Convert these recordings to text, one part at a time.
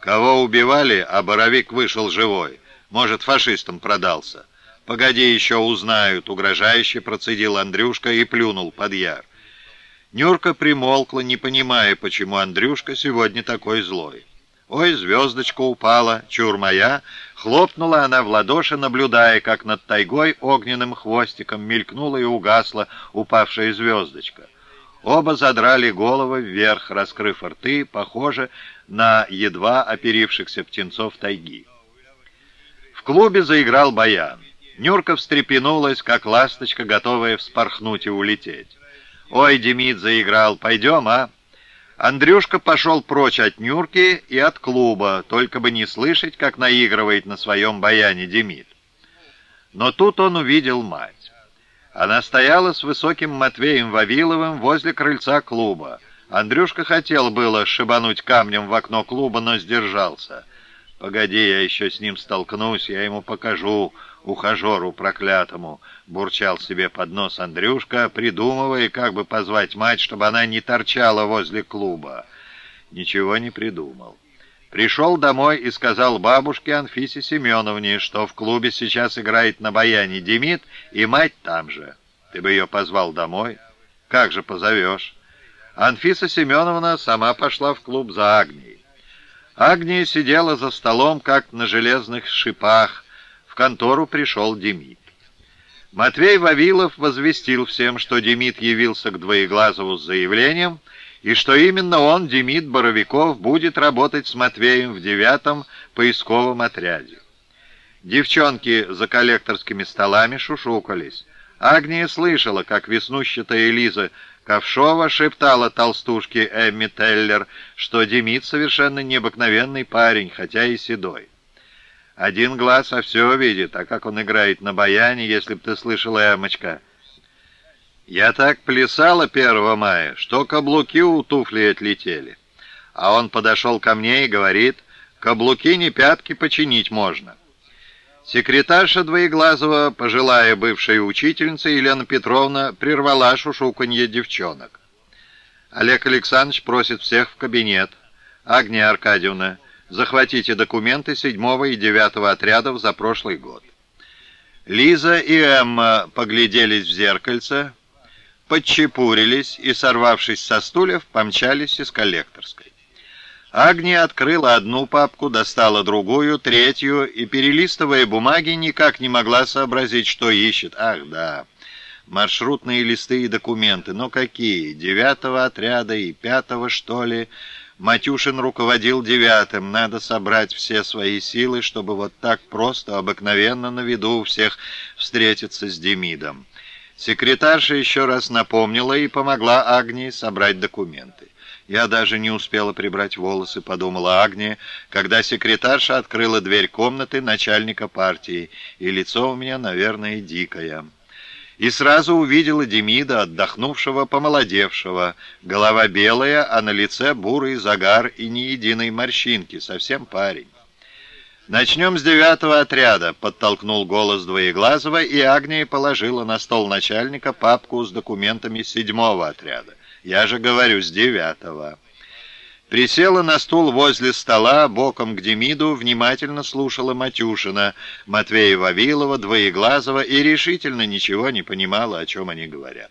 Кого убивали, а Боровик вышел живой. Может, фашистам продался. Погоди, еще узнают, угрожающе процедил Андрюшка и плюнул под яр. Нюрка примолкла, не понимая, почему Андрюшка сегодня такой злой. «Ой, звездочка упала, чур моя!» Хлопнула она в ладоши, наблюдая, как над тайгой огненным хвостиком мелькнула и угасла упавшая звездочка. Оба задрали головы вверх, раскрыв рты, похоже на едва оперившихся птенцов тайги. В клубе заиграл баян. Нюрка встрепенулась, как ласточка, готовая вспорхнуть и улететь. «Ой, Демид заиграл, пойдем, а?» Андрюшка пошел прочь от Нюрки и от клуба, только бы не слышать, как наигрывает на своем баяне Демид. Но тут он увидел мать. Она стояла с высоким Матвеем Вавиловым возле крыльца клуба. Андрюшка хотел было шибануть камнем в окно клуба, но сдержался. «Погоди, я еще с ним столкнусь, я ему покажу, ухажеру проклятому», — бурчал себе под нос Андрюшка, придумывая, как бы позвать мать, чтобы она не торчала возле клуба. Ничего не придумал. Пришел домой и сказал бабушке Анфисе Семеновне, что в клубе сейчас играет на баяне Демид, и мать там же. Ты бы ее позвал домой? Как же позовешь? Анфиса Семеновна сама пошла в клуб за Агнией. Агния сидела за столом, как на железных шипах. В контору пришел Демид. Матвей Вавилов возвестил всем, что Демид явился к Двоеглазову с заявлением — и что именно он, Демид Боровиков, будет работать с Матвеем в девятом поисковом отряде. Девчонки за коллекторскими столами шушукались. Агния слышала, как веснущатая Элиза Ковшова шептала толстушке Эмми Теллер, что Демид совершенно необыкновенный парень, хотя и седой. Один глаз а все видит, а как он играет на баяне, если б ты слышала, Эмочка, я так плясала 1 мая, что каблуки у туфли отлетели. А он подошел ко мне и говорит, каблуки не пятки починить можно. Секретарша Двоеглазова, пожилая бывшая учительница Елена Петровна, прервала шушуканье девчонок. Олег Александрович просит всех в кабинет. Агния Аркадьевна, захватите документы седьмого и девятого отрядов за прошлый год. Лиза и Эмма погляделись в зеркальце, подчепурились и, сорвавшись со стульев, помчались из коллекторской. Агния открыла одну папку, достала другую, третью, и, перелистывая бумаги, никак не могла сообразить, что ищет. Ах, да, маршрутные листы и документы. Но какие? Девятого отряда и пятого, что ли? Матюшин руководил девятым. Надо собрать все свои силы, чтобы вот так просто, обыкновенно на виду у всех встретиться с Демидом. Секретарша еще раз напомнила и помогла Агнии собрать документы. «Я даже не успела прибрать волосы», — подумала Агния, когда секретарша открыла дверь комнаты начальника партии, и лицо у меня, наверное, дикое. И сразу увидела Демида, отдохнувшего, помолодевшего. Голова белая, а на лице бурый загар и ни единой морщинки, совсем парень. «Начнем с девятого отряда», — подтолкнул голос Двоеглазого, и Агния положила на стол начальника папку с документами седьмого отряда. «Я же говорю, с девятого». Присела на стул возле стола, боком к Демиду, внимательно слушала Матюшина, Матвея Вавилова, Двоеглазого и решительно ничего не понимала, о чем они говорят.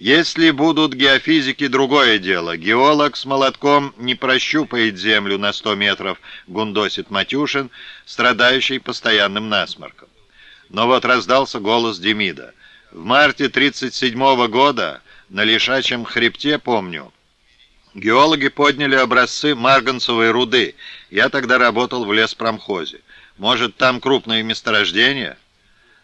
Если будут геофизики, другое дело. Геолог с молотком не прощупает землю на сто метров, гундосит Матюшин, страдающий постоянным насморком. Но вот раздался голос Демида. В марте 37-го года на Лишачьем хребте, помню, геологи подняли образцы марганцевой руды. Я тогда работал в леспромхозе. Может, там крупные месторождения?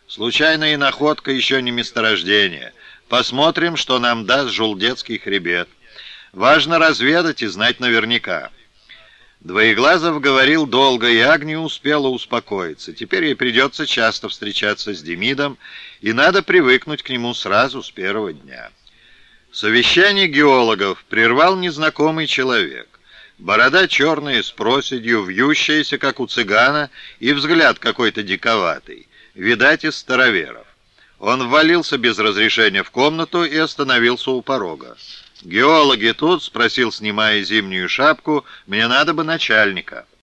Случайная находка еще не месторождение. Посмотрим, что нам даст Жулдетский хребет. Важно разведать и знать наверняка. Двоеглазов говорил долго, и Агния успела успокоиться. Теперь ей придется часто встречаться с Демидом, и надо привыкнуть к нему сразу с первого дня. Совещание геологов прервал незнакомый человек. Борода черная, с проседью, вьющаяся, как у цыгана, и взгляд какой-то диковатый. Видать, из староверов. Он ввалился без разрешения в комнату и остановился у порога. «Геологи тут?» — спросил, снимая зимнюю шапку. «Мне надо бы начальника».